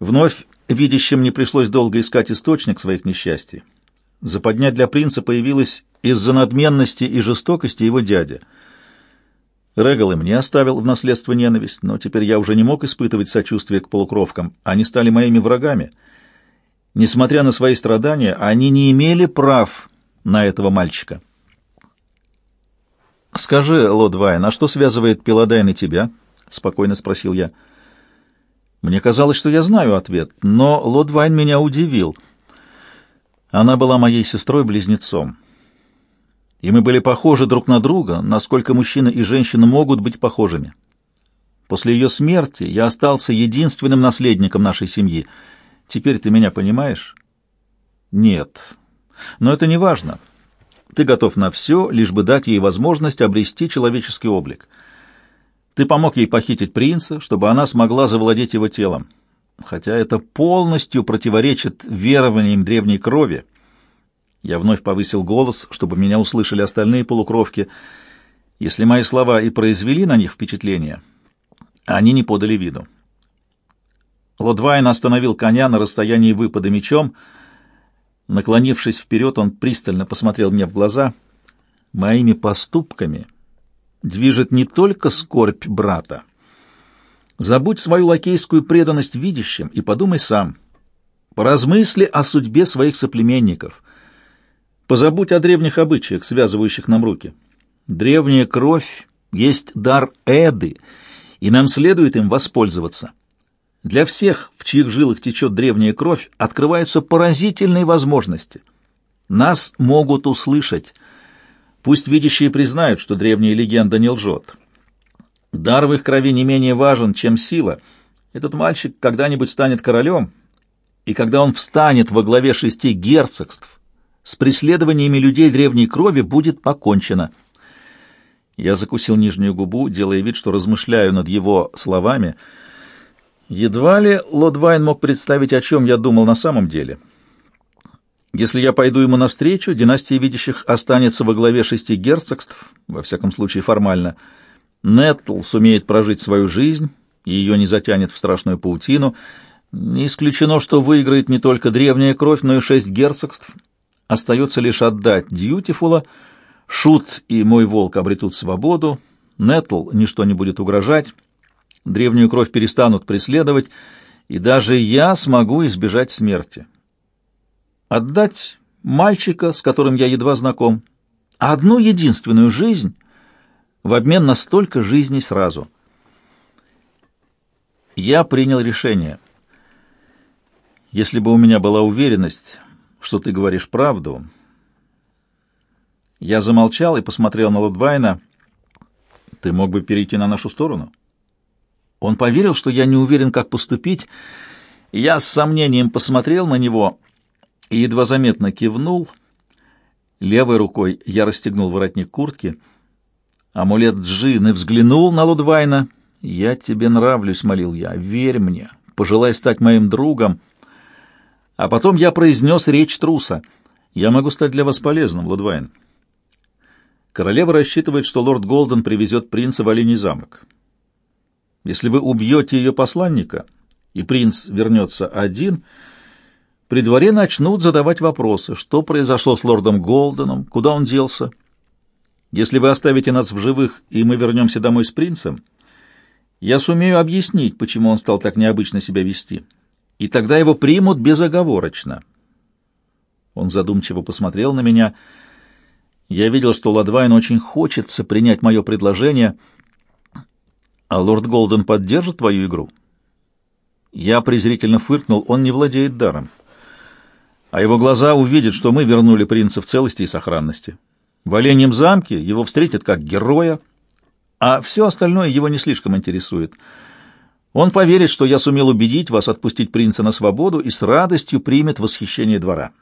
Вновь видящим не пришлось долго искать источник своих несчастий. Западня для принца появилась из-за надменности и жестокости его дядя. Регал и мне оставил в наследство ненависть, но теперь я уже не мог испытывать сочувствие к полукровкам. Они стали моими врагами. Несмотря на свои страдания, они не имели прав на этого мальчика. «Скажи, Лодвай, на что связывает Пеладайн и тебя?» — спокойно спросил я. Мне казалось, что я знаю ответ, но Лодвайн меня удивил. Она была моей сестрой-близнецом. И мы были похожи друг на друга, насколько мужчина и женщина могут быть похожими. После ее смерти я остался единственным наследником нашей семьи. Теперь ты меня понимаешь? Нет. Но это не важно. Ты готов на все, лишь бы дать ей возможность обрести человеческий облик. Ты помог ей похитить принца, чтобы она смогла завладеть его телом. Хотя это полностью противоречит верованиям древней крови. Я вновь повысил голос, чтобы меня услышали остальные полукровки. Если мои слова и произвели на них впечатление, они не подали виду. Лодвайн остановил коня на расстоянии выпада мечом, — Наклонившись вперед, он пристально посмотрел мне в глаза. «Моими поступками движет не только скорбь брата. Забудь свою лакейскую преданность видящим и подумай сам. Поразмысли о судьбе своих соплеменников. Позабудь о древних обычаях, связывающих нам руки. Древняя кровь есть дар Эды, и нам следует им воспользоваться». Для всех, в чьих жилах течет древняя кровь, открываются поразительные возможности. Нас могут услышать. Пусть видящие признают, что древняя легенда не лжет. Дар в их крови не менее важен, чем сила. Этот мальчик когда-нибудь станет королем, и когда он встанет во главе шести герцогств, с преследованиями людей древней крови будет покончено. Я закусил нижнюю губу, делая вид, что размышляю над его словами — Едва ли Лодвайн мог представить, о чем я думал на самом деле. Если я пойду ему навстречу, династия видящих останется во главе шести герцогств, во всяком случае формально. Нетл сумеет прожить свою жизнь, ее не затянет в страшную паутину. Не исключено, что выиграет не только древняя кровь, но и шесть герцогств. Остается лишь отдать Дьютифула, Шут и мой волк обретут свободу, Нетл ничто не будет угрожать, древнюю кровь перестанут преследовать, и даже я смогу избежать смерти. Отдать мальчика, с которым я едва знаком, одну единственную жизнь в обмен на столько жизней сразу. Я принял решение. Если бы у меня была уверенность, что ты говоришь правду... Я замолчал и посмотрел на Лудвайна. Ты мог бы перейти на нашу сторону?» Он поверил, что я не уверен, как поступить. Я с сомнением посмотрел на него и едва заметно кивнул. Левой рукой я расстегнул воротник куртки. Амулет Джины взглянул на Лудвайна. «Я тебе нравлюсь», — молил я, — «верь мне, пожелай стать моим другом». А потом я произнес речь труса. «Я могу стать для вас полезным, Лудвайн». Королева рассчитывает, что лорд Голден привезет принца в Оленей замок. Если вы убьете ее посланника, и принц вернется один, при дворе начнут задавать вопросы, что произошло с лордом Голденом, куда он делся. Если вы оставите нас в живых, и мы вернемся домой с принцем, я сумею объяснить, почему он стал так необычно себя вести, и тогда его примут безоговорочно. Он задумчиво посмотрел на меня. Я видел, что Ладвайн очень хочется принять мое предложение — а лорд Голден поддержит твою игру? Я презрительно фыркнул, он не владеет даром. А его глаза увидят, что мы вернули принца в целости и сохранности. В Оленьем замке его встретят как героя, а все остальное его не слишком интересует. Он поверит, что я сумел убедить вас отпустить принца на свободу и с радостью примет восхищение двора.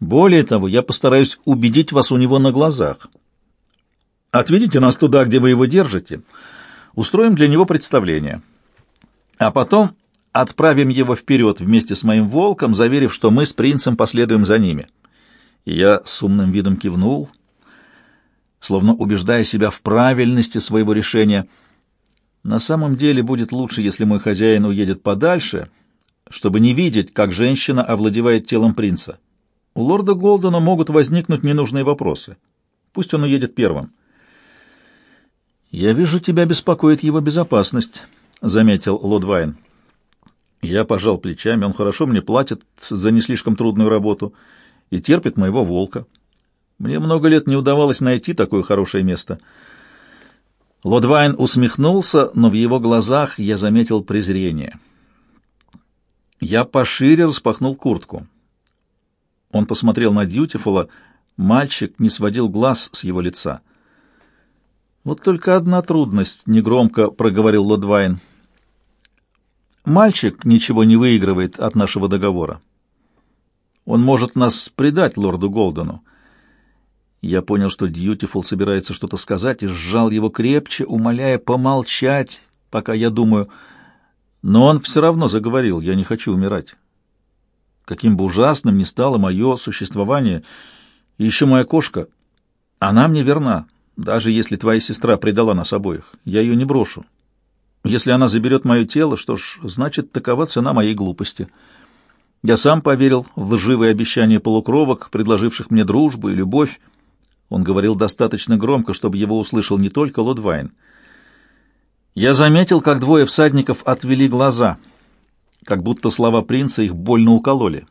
Более того, я постараюсь убедить вас у него на глазах. Отведите нас туда, где вы его держите, — Устроим для него представление. А потом отправим его вперед вместе с моим волком, заверив, что мы с принцем последуем за ними. Я с умным видом кивнул, словно убеждая себя в правильности своего решения. На самом деле будет лучше, если мой хозяин уедет подальше, чтобы не видеть, как женщина овладевает телом принца. У лорда Голдена могут возникнуть ненужные вопросы. Пусть он уедет первым. «Я вижу, тебя беспокоит его безопасность», — заметил Лодвайн. Я пожал плечами, он хорошо мне платит за не слишком трудную работу и терпит моего волка. Мне много лет не удавалось найти такое хорошее место. Лодвайн усмехнулся, но в его глазах я заметил презрение. Я пошире распахнул куртку. Он посмотрел на Дьютифула. Мальчик не сводил глаз с его лица. «Вот только одна трудность», — негромко проговорил Лодвайн. «Мальчик ничего не выигрывает от нашего договора. Он может нас предать лорду Голдену. Я понял, что Дьютифул собирается что-то сказать, и сжал его крепче, умоляя помолчать, пока я думаю. Но он все равно заговорил, я не хочу умирать. Каким бы ужасным ни стало мое существование, и еще моя кошка, она мне верна, даже если твоя сестра предала нас обоих. Я ее не брошу. Если она заберет мое тело, что ж, значит, такова цена моей глупости. Я сам поверил в лживые обещания полукровок, предложивших мне дружбу и любовь. Он говорил достаточно громко, чтобы его услышал не только Лодвайн. Я заметил, как двое всадников отвели глаза — как будто слова принца их больно укололи.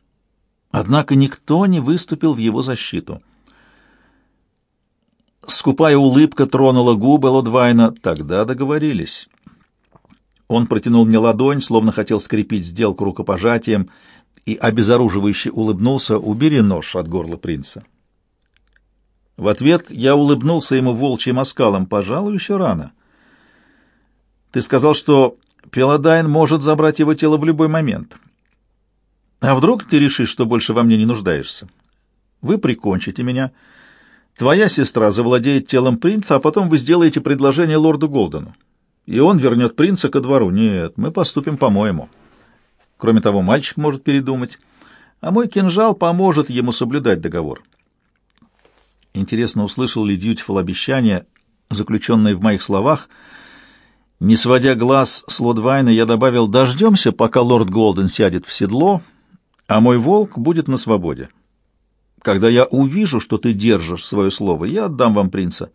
Однако никто не выступил в его защиту. Скупая улыбка тронула губы Лодвайна. Тогда договорились. Он протянул мне ладонь, словно хотел скрепить сделку рукопожатием, и обезоруживающе улыбнулся «Убери нож от горла принца». В ответ я улыбнулся ему волчьим оскалом. «Пожалуй, еще рано. Ты сказал, что Пеладайн может забрать его тело в любой момент. А вдруг ты решишь, что больше во мне не нуждаешься? Вы прикончите меня. Твоя сестра завладеет телом принца, а потом вы сделаете предложение лорду Голдену. И он вернет принца ко двору. Нет, мы поступим по-моему. Кроме того, мальчик может передумать, а мой кинжал поможет ему соблюдать договор. Интересно, услышал ли Дьютифул обещание, заключенное в моих словах, — не сводя глаз с Лодвайна, я добавил, дождемся, пока лорд Голден сядет в седло, а мой волк будет на свободе. Когда я увижу, что ты держишь свое слово, я отдам вам принца.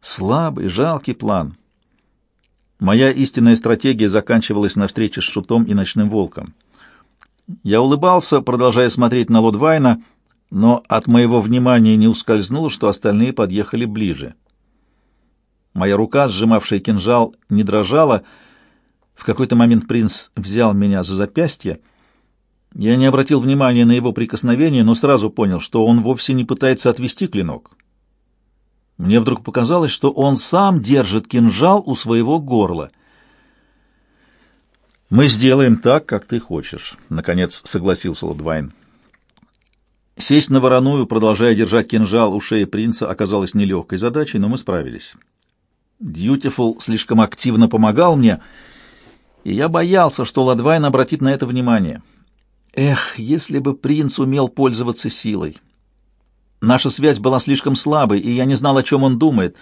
Слабый, жалкий план. Моя истинная стратегия заканчивалась на встрече с Шутом и Ночным Волком. Я улыбался, продолжая смотреть на Лодвайна, но от моего внимания не ускользнуло, что остальные подъехали ближе. Моя рука, сжимавшая кинжал, не дрожала. В какой-то момент принц взял меня за запястье. Я не обратил внимания на его прикосновение, но сразу понял, что он вовсе не пытается отвести клинок. Мне вдруг показалось, что он сам держит кинжал у своего горла. «Мы сделаем так, как ты хочешь», — наконец согласился Лодвайн. Сесть на вороную, продолжая держать кинжал у шеи принца, оказалось нелегкой задачей, но мы справились. Дьютифул слишком активно помогал мне, и я боялся, что Ладвайн обратит на это внимание. Эх, если бы принц умел пользоваться силой. Наша связь была слишком слабой, и я не знал, о чем он думает.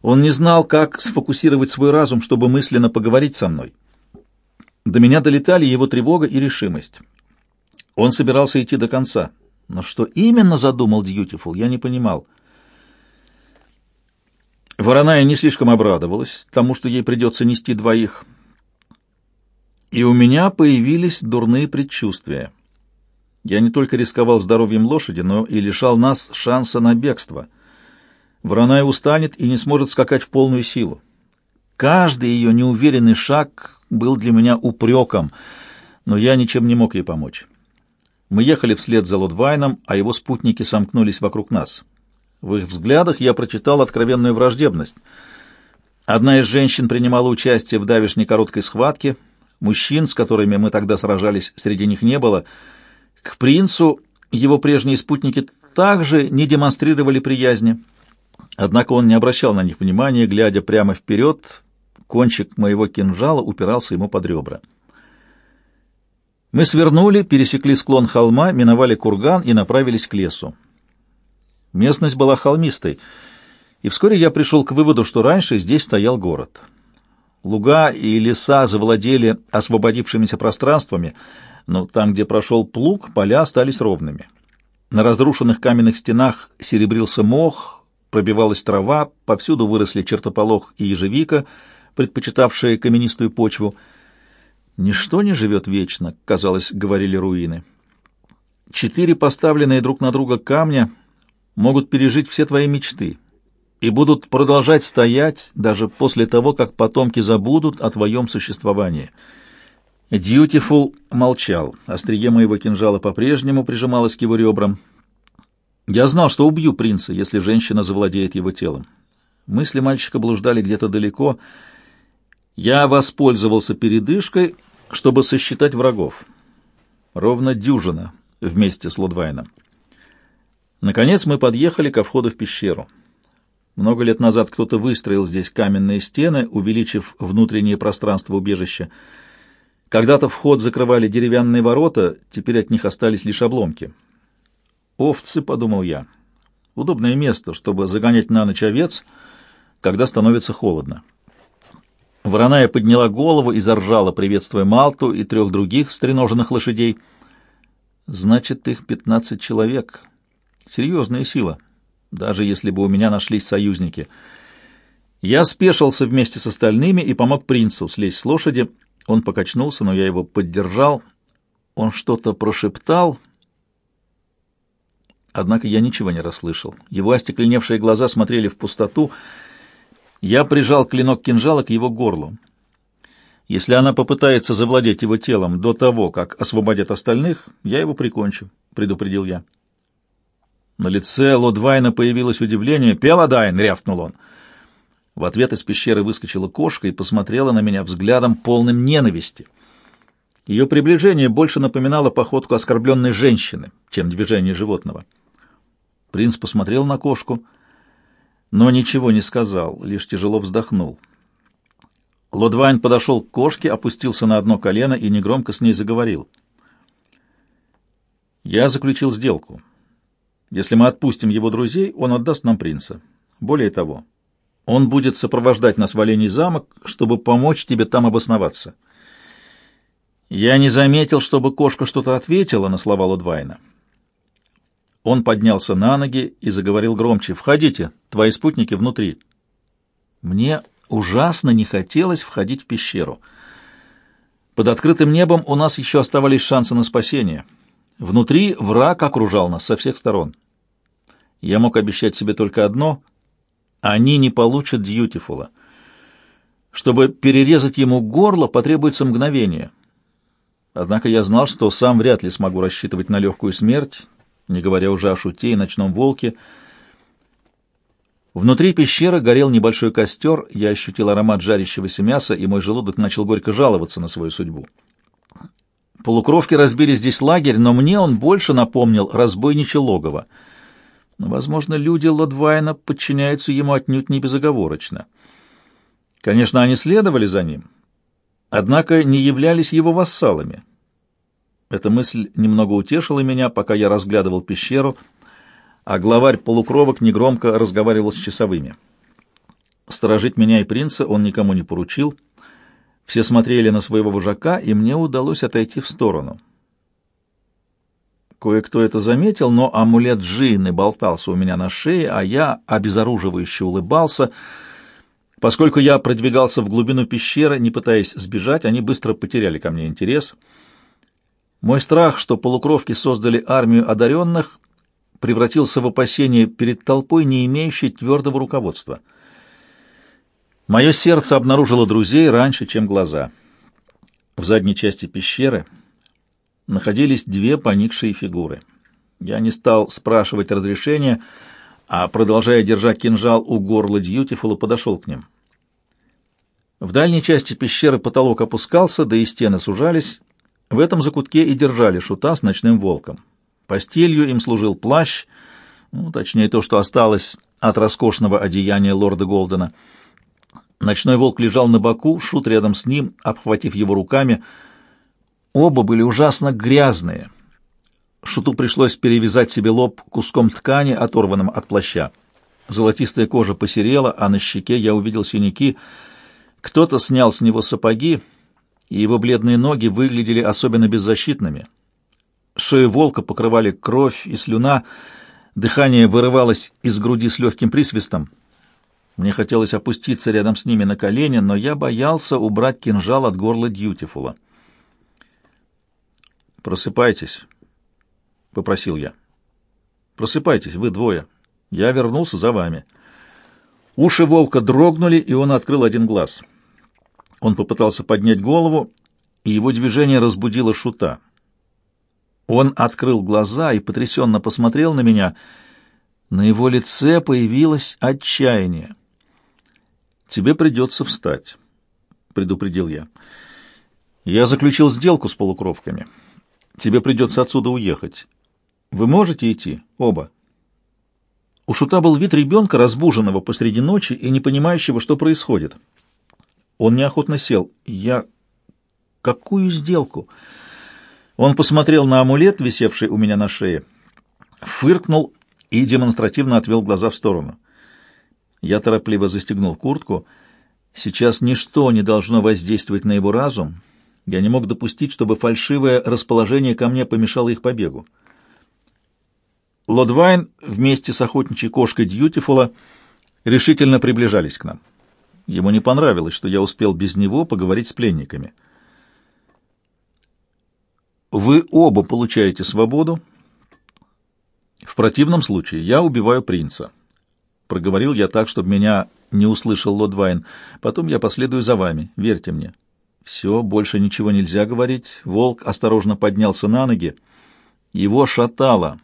Он не знал, как сфокусировать свой разум, чтобы мысленно поговорить со мной. До меня долетали его тревога и решимость. Он собирался идти до конца. Но что именно задумал Дьютифул, я не понимал. Вороная не слишком обрадовалась тому, что ей придется нести двоих. И у меня появились дурные предчувствия. Я не только рисковал здоровьем лошади, но и лишал нас шанса на бегство. Вороная устанет и не сможет скакать в полную силу. Каждый ее неуверенный шаг был для меня упреком, но я ничем не мог ей помочь. Мы ехали вслед за Лодвайном, а его спутники сомкнулись вокруг нас. В их взглядах я прочитал откровенную враждебность. Одна из женщин принимала участие в давешней короткой схватке. Мужчин, с которыми мы тогда сражались, среди них не было. К принцу его прежние спутники также не демонстрировали приязни. Однако он не обращал на них внимания, глядя прямо вперед. Кончик моего кинжала упирался ему под ребра. Мы свернули, пересекли склон холма, миновали курган и направились к лесу. Местность была холмистой, и вскоре я пришел к выводу, что раньше здесь стоял город. Луга и леса завладели освободившимися пространствами, но там, где прошел плуг, поля остались ровными. На разрушенных каменных стенах серебрился мох, пробивалась трава, повсюду выросли чертополох и ежевика, предпочитавшие каменистую почву. «Ничто не живет вечно», — казалось, говорили руины. «Четыре поставленные друг на друга камня могут пережить все твои мечты» и будут продолжать стоять даже после того, как потомки забудут о твоем существовании. Дьютифул молчал. Острие моего кинжала по-прежнему прижималось к его ребрам. Я знал, что убью принца, если женщина завладеет его телом. Мысли мальчика блуждали где-то далеко. Я воспользовался передышкой, чтобы сосчитать врагов. Ровно дюжина вместе с Лодвайном. Наконец мы подъехали ко входу в пещеру. Много лет назад кто-то выстроил здесь каменные стены, увеличив внутреннее пространство убежища. Когда-то вход закрывали деревянные ворота, теперь от них остались лишь обломки. «Овцы», — подумал я, — «удобное место, чтобы загонять на ночь овец, когда становится холодно». Вороная подняла голову и заржала, приветствуя Малту и трех других стреноженных лошадей. «Значит, их пятнадцать человек. Серьезная сила» даже если бы у меня нашлись союзники. Я спешился вместе с остальными и помог принцу слезть с лошади. Он покачнулся, но я его поддержал. Он что-то прошептал, однако я ничего не расслышал. Его остекленевшие глаза смотрели в пустоту. Я прижал клинок кинжала к его горлу. Если она попытается завладеть его телом до того, как освободят остальных, я его прикончу, — предупредил я. На лице Лодвайна появилось удивление. «Пеладайн!» — рявкнул он. В ответ из пещеры выскочила кошка и посмотрела на меня взглядом, полным ненависти. Ее приближение больше напоминало походку оскорбленной женщины, чем движение животного. Принц посмотрел на кошку, но ничего не сказал, лишь тяжело вздохнул. Лодвайн подошел к кошке, опустился на одно колено и негромко с ней заговорил. «Я заключил сделку». Если мы отпустим его друзей, он отдаст нам принца. Более того, он будет сопровождать нас в Оленей замок, чтобы помочь тебе там обосноваться. Я не заметил, чтобы кошка что-то ответила на слова Лудвайна. Он поднялся на ноги и заговорил громче. «Входите, твои спутники внутри». Мне ужасно не хотелось входить в пещеру. Под открытым небом у нас еще оставались шансы на спасение. Внутри враг окружал нас со всех сторон. Я мог обещать себе только одно — они не получат Дьютифула. Чтобы перерезать ему горло, потребуется мгновение. Однако я знал, что сам вряд ли смогу рассчитывать на легкую смерть, не говоря уже о шуте и ночном волке. Внутри пещеры горел небольшой костер, я ощутил аромат жарящегося мяса, и мой желудок начал горько жаловаться на свою судьбу. Полукровки разбили здесь лагерь, но мне он больше напомнил разбойничье логово — возможно, люди Ладвайна подчиняются ему отнюдь не безоговорочно. Конечно, они следовали за ним, однако не являлись его вассалами. Эта мысль немного утешила меня, пока я разглядывал пещеру, а главарь полукровок негромко разговаривал с часовыми. Сторожить меня и принца он никому не поручил. Все смотрели на своего вожака, и мне удалось отойти в сторону. Кое-кто это заметил, но амулет Джины болтался у меня на шее, а я обезоруживающе улыбался. Поскольку я продвигался в глубину пещеры, не пытаясь сбежать, они быстро потеряли ко мне интерес. Мой страх, что полукровки создали армию одаренных, превратился в опасение перед толпой, не имеющей твердого руководства. Мое сердце обнаружило друзей раньше, чем глаза. В задней части пещеры — находились две поникшие фигуры. Я не стал спрашивать разрешения, а, продолжая держать кинжал у горла Дьютифула, подошел к ним. В дальней части пещеры потолок опускался, да и стены сужались. В этом закутке и держали шута с ночным волком. Постелью им служил плащ, ну, точнее то, что осталось от роскошного одеяния лорда Голдена. Ночной волк лежал на боку, шут рядом с ним, обхватив его руками — Оба были ужасно грязные. Шуту пришлось перевязать себе лоб куском ткани, оторванным от плаща. Золотистая кожа посерела, а на щеке я увидел синяки. Кто-то снял с него сапоги, и его бледные ноги выглядели особенно беззащитными. Шею волка покрывали кровь и слюна, дыхание вырывалось из груди с легким присвистом. Мне хотелось опуститься рядом с ними на колени, но я боялся убрать кинжал от горла Дьютифула. «Просыпайтесь», — попросил я. «Просыпайтесь, вы двое. Я вернулся за вами». Уши волка дрогнули, и он открыл один глаз. Он попытался поднять голову, и его движение разбудило шута. Он открыл глаза и потрясенно посмотрел на меня. На его лице появилось отчаяние. «Тебе придется встать», — предупредил я. «Я заключил сделку с полукровками. Тебе придется отсюда уехать. Вы можете идти, оба?» У Шута был вид ребенка, разбуженного посреди ночи и не понимающего, что происходит. Он неохотно сел. «Я... какую сделку?» Он посмотрел на амулет, висевший у меня на шее, фыркнул и демонстративно отвел глаза в сторону. Я торопливо застегнул куртку. Сейчас ничто не должно воздействовать на его разум. Я не мог допустить, чтобы фальшивое расположение ко мне помешало их побегу. Лодвайн вместе с охотничьей кошкой Дьютифула решительно приближались к нам. Ему не понравилось, что я успел без него поговорить с пленниками. «Вы оба получаете свободу. В противном случае я убиваю принца». Проговорил я так, чтобы меня не услышал Лодвайн. Потом я последую за вами, верьте мне. Все, больше ничего нельзя говорить. Волк осторожно поднялся на ноги. Его шатало.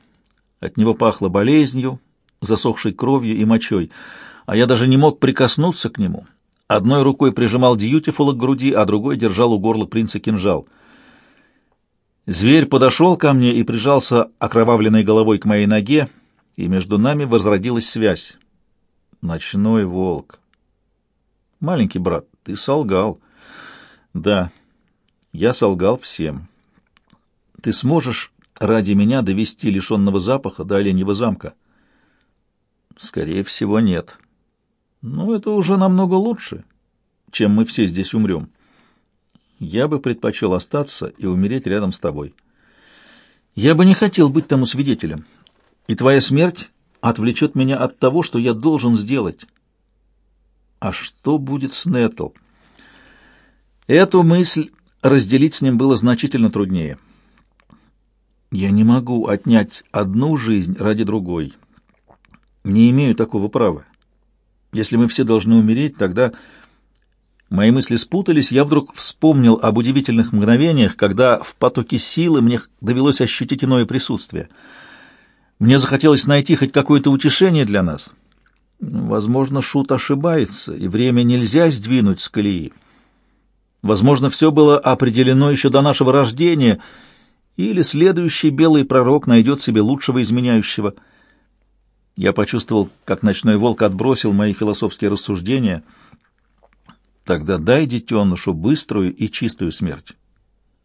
От него пахло болезнью, засохшей кровью и мочой, а я даже не мог прикоснуться к нему. Одной рукой прижимал Дьютифула к груди, а другой держал у горла принца кинжал. Зверь подошел ко мне и прижался окровавленной головой к моей ноге, и между нами возродилась связь. Ночной волк. Маленький брат, ты солгал. Да, я солгал всем. Ты сможешь ради меня довести лишенного запаха до Оленьего замка? Скорее всего, нет. Но это уже намного лучше, чем мы все здесь умрем. Я бы предпочел остаться и умереть рядом с тобой. Я бы не хотел быть тому свидетелем, и твоя смерть отвлечет меня от того, что я должен сделать. А что будет с Нетл? Эту мысль разделить с ним было значительно труднее. Я не могу отнять одну жизнь ради другой. Не имею такого права. Если мы все должны умереть, тогда... Мои мысли спутались, я вдруг вспомнил об удивительных мгновениях, когда в потоке силы мне довелось ощутить иное присутствие. Мне захотелось найти хоть какое-то утешение для нас. Возможно, Шут ошибается, и время нельзя сдвинуть с колеи. Возможно, все было определено еще до нашего рождения — или следующий белый пророк найдет себе лучшего изменяющего. Я почувствовал, как ночной волк отбросил мои философские рассуждения. Тогда дай детенышу быструю и чистую смерть.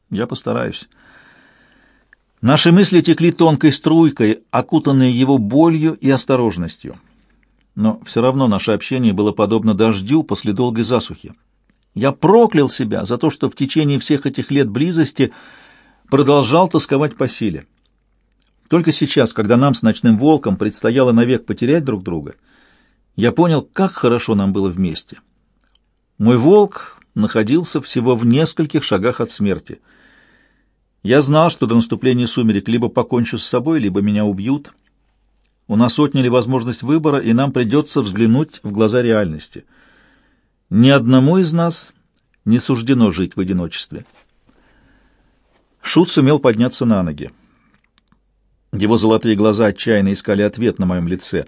Я постараюсь. Наши мысли текли тонкой струйкой, окутанные его болью и осторожностью. Но все равно наше общение было подобно дождю после долгой засухи. Я проклял себя за то, что в течение всех этих лет близости продолжал тосковать по силе. Только сейчас, когда нам с ночным волком предстояло навек потерять друг друга, я понял, как хорошо нам было вместе. Мой волк находился всего в нескольких шагах от смерти. Я знал, что до наступления сумерек либо покончу с собой, либо меня убьют. У нас отняли возможность выбора, и нам придется взглянуть в глаза реальности. Ни одному из нас не суждено жить в одиночестве. Шут сумел подняться на ноги. Его золотые глаза отчаянно искали ответ на моем лице,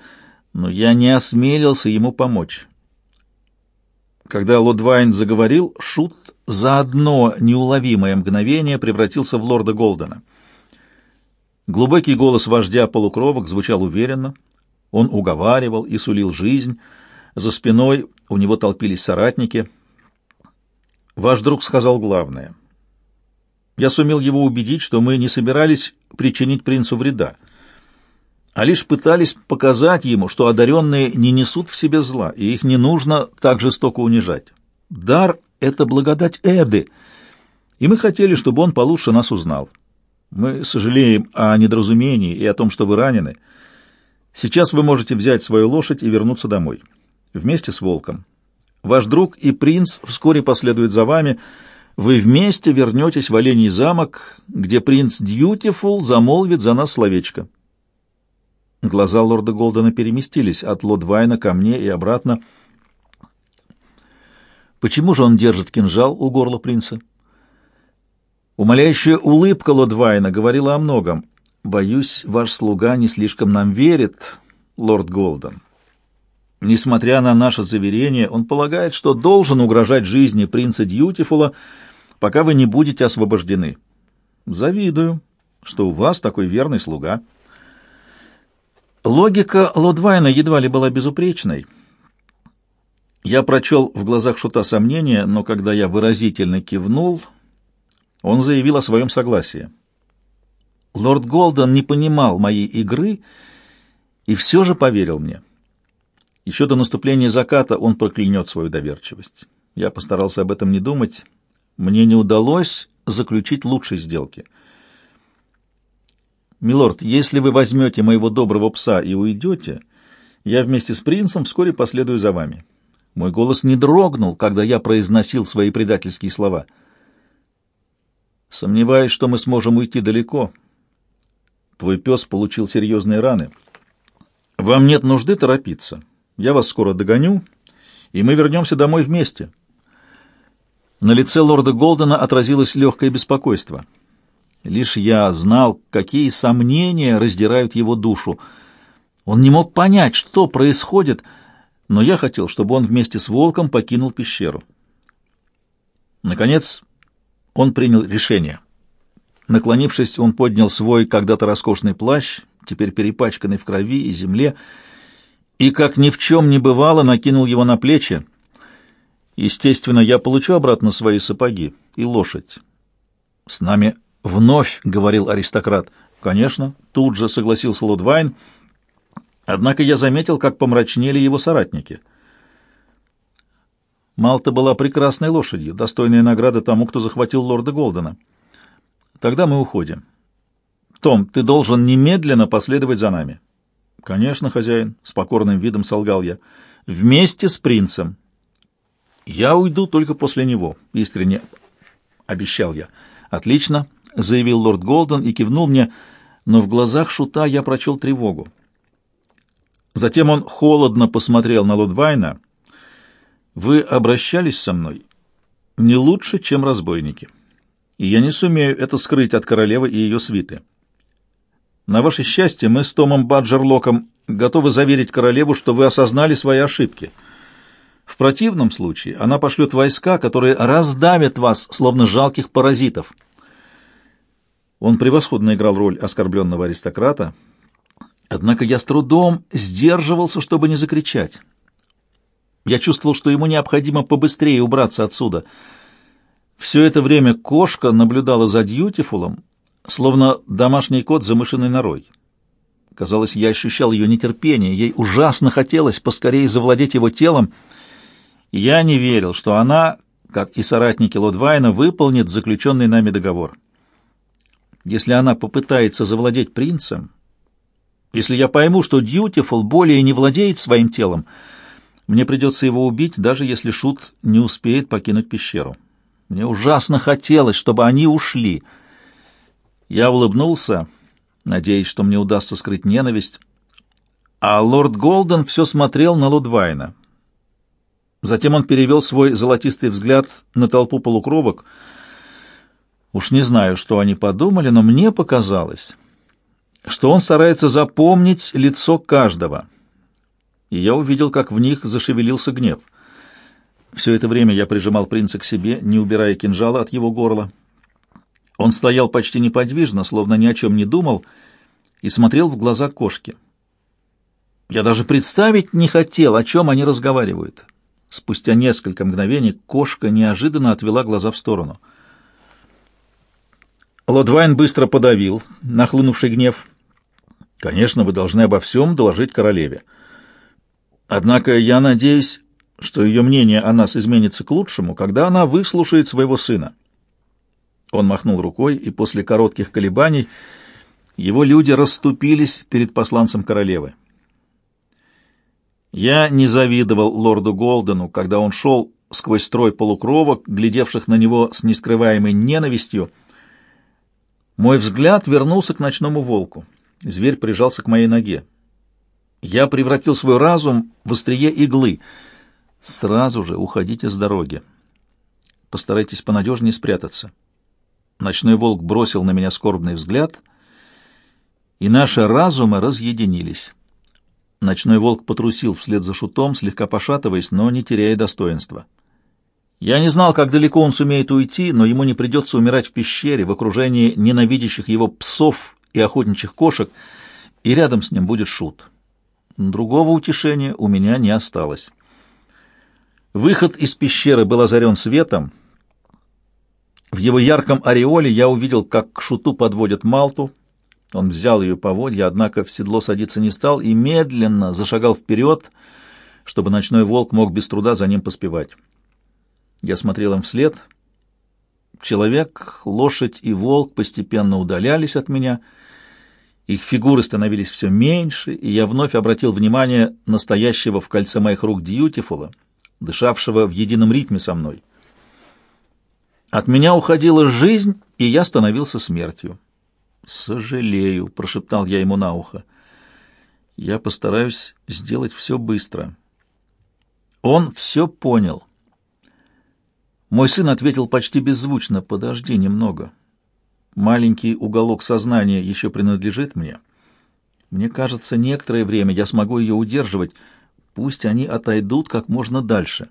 но я не осмелился ему помочь. Когда Лодвайн заговорил, Шут за одно неуловимое мгновение превратился в лорда Голдена. Глубокий голос вождя полукровок звучал уверенно. Он уговаривал и сулил жизнь. За спиной у него толпились соратники. Ваш друг сказал главное — я сумел его убедить, что мы не собирались причинить принцу вреда, а лишь пытались показать ему, что одаренные не несут в себе зла, и их не нужно так жестоко унижать. Дар — это благодать Эды, и мы хотели, чтобы он получше нас узнал. Мы сожалеем о недоразумении и о том, что вы ранены. Сейчас вы можете взять свою лошадь и вернуться домой. Вместе с волком. Ваш друг и принц вскоре последуют за вами. Вы вместе вернетесь в Олений замок, где принц Дьютифул замолвит за нас словечко. Глаза лорда Голдена переместились от Лодвайна ко мне и обратно. Почему же он держит кинжал у горла принца? Умоляющая улыбка Лодвайна говорила о многом. «Боюсь, ваш слуга не слишком нам верит, лорд Голден. Несмотря на наше заверение, он полагает, что должен угрожать жизни принца Дьютифула, пока вы не будете освобождены. Завидую, что у вас такой верный слуга». Логика Лодвайна едва ли была безупречной. Я прочел в глазах Шута сомнения, но когда я выразительно кивнул, он заявил о своем согласии. Лорд Голден не понимал моей игры и все же поверил мне. Еще до наступления заката он проклянет свою доверчивость. Я постарался об этом не думать. Мне не удалось заключить лучшей сделки — «Милорд, если вы возьмете моего доброго пса и уйдете, я вместе с принцем вскоре последую за вами». Мой голос не дрогнул, когда я произносил свои предательские слова. «Сомневаюсь, что мы сможем уйти далеко. Твой пес получил серьезные раны. Вам нет нужды торопиться. Я вас скоро догоню, и мы вернемся домой вместе». На лице лорда Голдена отразилось легкое беспокойство — Лишь я знал, какие сомнения раздирают его душу. Он не мог понять, что происходит, но я хотел, чтобы он вместе с волком покинул пещеру. Наконец, он принял решение. Наклонившись, он поднял свой когда-то роскошный плащ, теперь перепачканный в крови и земле, и, как ни в чем не бывало, накинул его на плечи. Естественно, я получу обратно свои сапоги и лошадь. С нами Вновь говорил аристократ. Конечно, тут же согласился Лудвайн. Однако я заметил, как помрачнели его соратники. Малта была прекрасной лошадью, достойная награда тому, кто захватил лорда Голдена. Тогда мы уходим. Том, ты должен немедленно последовать за нами. Конечно, хозяин, с покорным видом солгал я. Вместе с принцем. Я уйду только после него, искренне обещал я. Отлично, — заявил лорд Голден и кивнул мне, но в глазах шута я прочел тревогу. Затем он холодно посмотрел на Лудвайна. «Вы обращались со мной не лучше, чем разбойники, и я не сумею это скрыть от королевы и ее свиты. На ваше счастье, мы с Томом Баджерлоком готовы заверить королеву, что вы осознали свои ошибки». В противном случае она пошлет войска, которые раздавят вас, словно жалких паразитов. Он превосходно играл роль оскорбленного аристократа, однако я с трудом сдерживался, чтобы не закричать. Я чувствовал, что ему необходимо побыстрее убраться отсюда. Все это время кошка наблюдала за Дьютифулом, словно домашний кот за мышиной норой. Казалось, я ощущал ее нетерпение, ей ужасно хотелось поскорее завладеть его телом. Я не верил, что она, как и соратники Лодвайна, выполнит заключенный нами договор. Если она попытается завладеть принцем, если я пойму, что Дьютифул более не владеет своим телом, мне придется его убить, даже если Шут не успеет покинуть пещеру. Мне ужасно хотелось, чтобы они ушли. Я улыбнулся, надеясь, что мне удастся скрыть ненависть, а лорд Голден все смотрел на Лудвайна. Затем он перевел свой золотистый взгляд на толпу полукровок — Уж не знаю, что они подумали, но мне показалось, что он старается запомнить лицо каждого. И я увидел, как в них зашевелился гнев. Все это время я прижимал принца к себе, не убирая кинжала от его горла. Он стоял почти неподвижно, словно ни о чем не думал, и смотрел в глаза кошки. Я даже представить не хотел, о чем они разговаривают. Спустя несколько мгновений кошка неожиданно отвела глаза в сторону — Лодвайн быстро подавил нахлынувший гнев. «Конечно, вы должны обо всем доложить королеве. Однако я надеюсь, что ее мнение о нас изменится к лучшему, когда она выслушает своего сына. Он махнул рукой, и после коротких колебаний его люди расступились перед посланцем королевы. Я не завидовал лорду Голдену, когда он шел сквозь строй полукровок, глядевших на него с нескрываемой ненавистью. Мой взгляд вернулся к ночному волку. Зверь прижался к моей ноге. Я превратил свой разум в острие иглы. Сразу же уходите с дороги. Постарайтесь понадежнее спрятаться. Ночной волк бросил на меня скорбный взгляд, и наши разумы разъединились. Ночной волк потрусил вслед за шутом, слегка пошатываясь, но не теряя достоинства. Я не знал, как далеко он сумеет уйти, но ему не придется умирать в пещере в окружении ненавидящих его псов и охотничьих кошек, и рядом с ним будет шут. Другого утешения у меня не осталось. Выход из пещеры был озарен светом. В его ярком ореоле я увидел, как к шуту подводят Малту. Он взял ее поводья, однако в седло садиться не стал и медленно зашагал вперед, чтобы ночной волк мог без труда за ним поспевать. Я смотрел им вслед. Человек, лошадь и волк постепенно удалялись от меня. Их фигуры становились все меньше, и я вновь обратил внимание настоящего в кольце моих рук Дьютифула, дышавшего в едином ритме со мной. От меня уходила жизнь, и я становился смертью. «Сожалею», — прошептал я ему на ухо. «Я постараюсь сделать все быстро». Он все понял. Мой сын ответил почти беззвучно, «Подожди немного. Маленький уголок сознания еще принадлежит мне. Мне кажется, некоторое время я смогу ее удерживать. Пусть они отойдут как можно дальше».